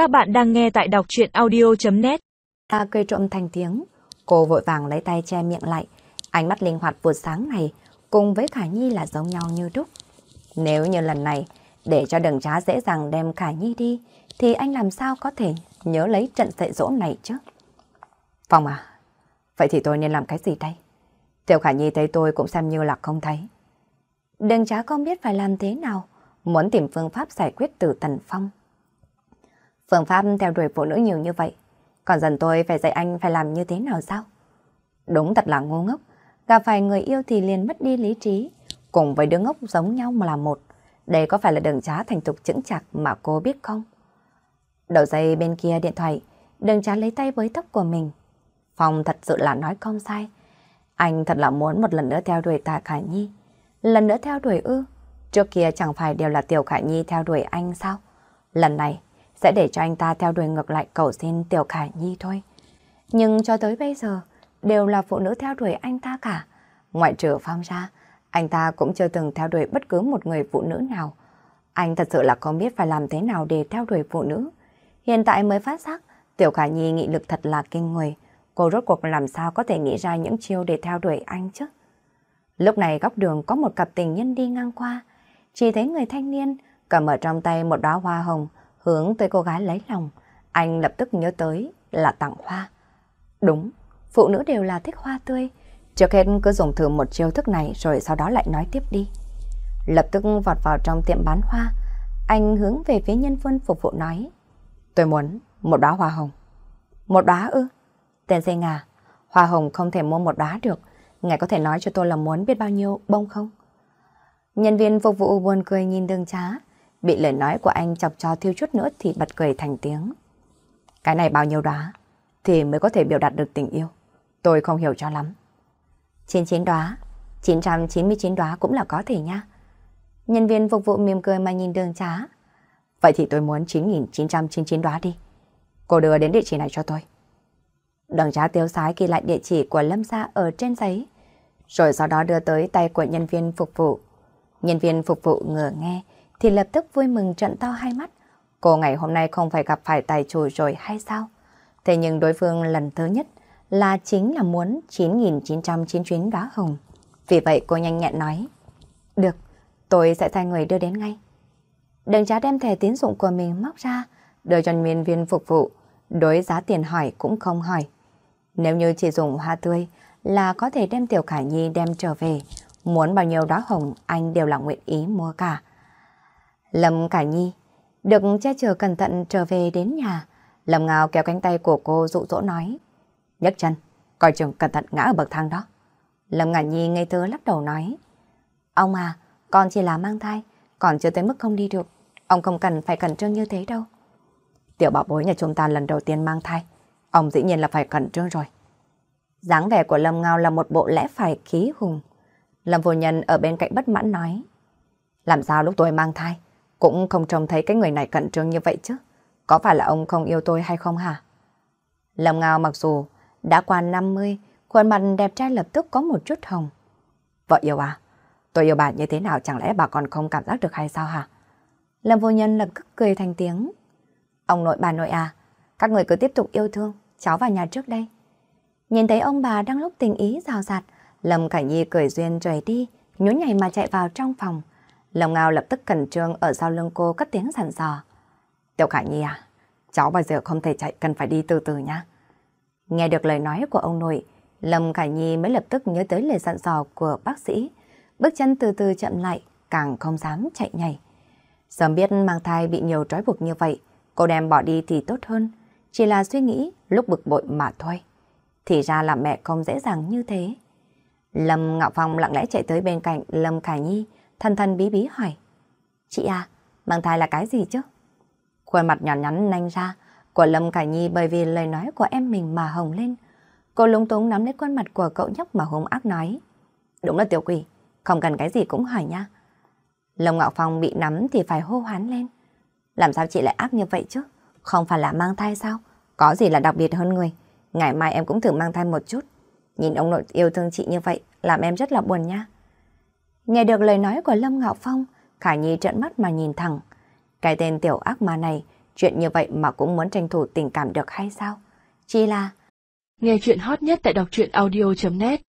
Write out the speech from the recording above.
Các bạn đang nghe tại đọc chuyện audio.net Ta cười trộm thành tiếng, cô vội vàng lấy tay che miệng lại, ánh mắt linh hoạt vụt sáng này cùng với Khả Nhi là giống nhau như đúc. Nếu như lần này để cho đường trá dễ dàng đem Khả Nhi đi, thì anh làm sao có thể nhớ lấy trận dạy dỗ này chứ? Phong à, vậy thì tôi nên làm cái gì đây? Tiểu Khả Nhi thấy tôi cũng xem như là không thấy. Đừng trá không biết phải làm thế nào, muốn tìm phương pháp giải quyết từ Tần Phong. Phương pháp theo đuổi phụ nữ nhiều như vậy, còn dần tôi phải dạy anh phải làm như thế nào sao? Đúng thật là ngu ngốc, gặp phải người yêu thì liền mất đi lý trí, cùng với đứa ngốc giống nhau mà là một. Đây có phải là đường trá thành tục chững chạc mà cô biết không? Đầu dây bên kia điện thoại, đường trá lấy tay với tóc của mình. Phong thật sự là nói không sai. Anh thật là muốn một lần nữa theo đuổi Tạ Khả Nhi. Lần nữa theo đuổi ư? Trước kia chẳng phải đều là Tiểu Khả Nhi theo đuổi anh sao? Lần này sẽ để cho anh ta theo đuổi ngược lại cầu xin Tiểu Khả Nhi thôi. Nhưng cho tới bây giờ, đều là phụ nữ theo đuổi anh ta cả. Ngoại trừ Phong ra, anh ta cũng chưa từng theo đuổi bất cứ một người phụ nữ nào. Anh thật sự là không biết phải làm thế nào để theo đuổi phụ nữ. Hiện tại mới phát giác, Tiểu Khả Nhi nghị lực thật là kinh người. Cô rốt cuộc làm sao có thể nghĩ ra những chiêu để theo đuổi anh chứ? Lúc này góc đường có một cặp tình nhân đi ngang qua. Chỉ thấy người thanh niên cầm ở trong tay một đóa hoa hồng, hướng tới cô gái lấy lòng. Anh lập tức nhớ tới là tặng hoa. Đúng, phụ nữ đều là thích hoa tươi. Trước hết cứ dùng thử một chiêu thức này rồi sau đó lại nói tiếp đi. Lập tức vọt vào trong tiệm bán hoa. Anh hướng về phía nhân viên phục vụ nói. Tôi muốn một đóa hoa hồng. Một đóa ư? Tên dây ngà, hoa hồng không thể mua một đóa được. Ngài có thể nói cho tôi là muốn biết bao nhiêu bông không? Nhân viên phục vụ buồn cười nhìn đường trá. Bị lời nói của anh chọc cho thiêu chút nữa thì bật cười thành tiếng. Cái này bao nhiêu đóa thì mới có thể biểu đạt được tình yêu. Tôi không hiểu cho lắm. 99 đóa, 999 đóa cũng là có thể nha. Nhân viên phục vụ mỉm cười mà nhìn đường trá. Vậy thì tôi muốn 9.999 đóa đi. Cô đưa đến địa chỉ này cho tôi. Đường trá tiêu sái ghi lại địa chỉ của Lâm Gia ở trên giấy, rồi sau đó đưa tới tay của nhân viên phục vụ. Nhân viên phục vụ ngờ nghe, thì lập tức vui mừng trận to hai mắt. Cô ngày hôm nay không phải gặp phải tài chủ rồi hay sao? Thế nhưng đối phương lần thứ nhất là chính là muốn 9.999 đóa hồng. Vì vậy cô nhanh nhẹn nói, được, tôi sẽ thay người đưa đến ngay. Đừng trá đem thẻ tín dụng của mình móc ra, đưa cho nhân viên phục vụ, đối giá tiền hỏi cũng không hỏi. Nếu như chỉ dùng hoa tươi là có thể đem Tiểu Khả Nhi đem trở về, muốn bao nhiêu đóa hồng anh đều là nguyện ý mua cả. Lâm cả Nhi được che chở cẩn thận trở về đến nhà, Lâm Ngao kéo cánh tay của cô dụ dỗ nói, nhấc chân, coi chừng cẩn thận ngã ở bậc thang đó. Lâm Ngả Nhi ngây thơ lắc đầu nói, ông à, con chỉ là mang thai, còn chưa tới mức không đi được, ông không cần phải cẩn trương như thế đâu. Tiểu bảo bối nhà chúng ta lần đầu tiên mang thai, ông dĩ nhiên là phải cẩn trương rồi. dáng vẻ của Lâm Ngao là một bộ lẽ phải khí hùng. Lâm vô nhân ở bên cạnh bất mãn nói, làm sao lúc tôi mang thai, cũng không trông thấy cái người này cẩn trương như vậy chứ. Có phải là ông không yêu tôi hay không hả? Lâm Ngao mặc dù đã qua 50, khuôn mặt đẹp trai lập tức có một chút hồng. Vợ yêu à? Tôi yêu bà như thế nào chẳng lẽ bà còn không cảm giác được hay sao hả? Lâm vô nhân lập tức cười thành tiếng. Ông nội bà nội à, các người cứ tiếp tục yêu thương, cháu vào nhà trước đây. Nhìn thấy ông bà đang lúc tình ý rào rạt, Lâm Cảnh Nhi cười duyên rời đi, nhún nhảy mà chạy vào trong phòng. Lòng Ngao lập tức cẩn trương ở sau lưng cô cất tiếng sẵn dò. Tiểu Khả Nhi à, cháu bây giờ không thể chạy, cần phải đi từ từ nhá. Nghe được lời nói của ông nội, Lâm Khả Nhi mới lập tức nhớ tới lời dặn dò của bác sĩ. Bước chân từ từ chậm lại, càng không dám chạy nhảy. Sớm biết mang thai bị nhiều trói buộc như vậy, cô đem bỏ đi thì tốt hơn. Chỉ là suy nghĩ lúc bực bội mà thôi. Thì ra là mẹ không dễ dàng như thế. Lâm Ngạo Phong lặng lẽ chạy tới bên cạnh Lâm Khả Nhi, thân thân bí bí hỏi. Chị à, mang thai là cái gì chứ? Khuôn mặt nhỏ nhắn nanh ra của Lâm cả Nhi bởi vì lời nói của em mình mà hồng lên. Cô lúng túng nắm lấy khuôn mặt của cậu nhóc mà hung ác nói. Đúng là tiểu quỷ, không cần cái gì cũng hỏi nha. Lâm Ngạo Phong bị nắm thì phải hô hoán lên. Làm sao chị lại ác như vậy chứ? Không phải là mang thai sao? Có gì là đặc biệt hơn người? Ngày mai em cũng thử mang thai một chút. Nhìn ông nội yêu thương chị như vậy, làm em rất là buồn nha. Nghe được lời nói của Lâm Ngạo Phong, Khả Nhi trợn mắt mà nhìn thẳng. Cái tên tiểu ác ma này Chuyện như vậy mà cũng muốn tranh thủ tình cảm được hay sao? Chỉ là... Nghe chuyện hot nhất tại đọc truyện audio.net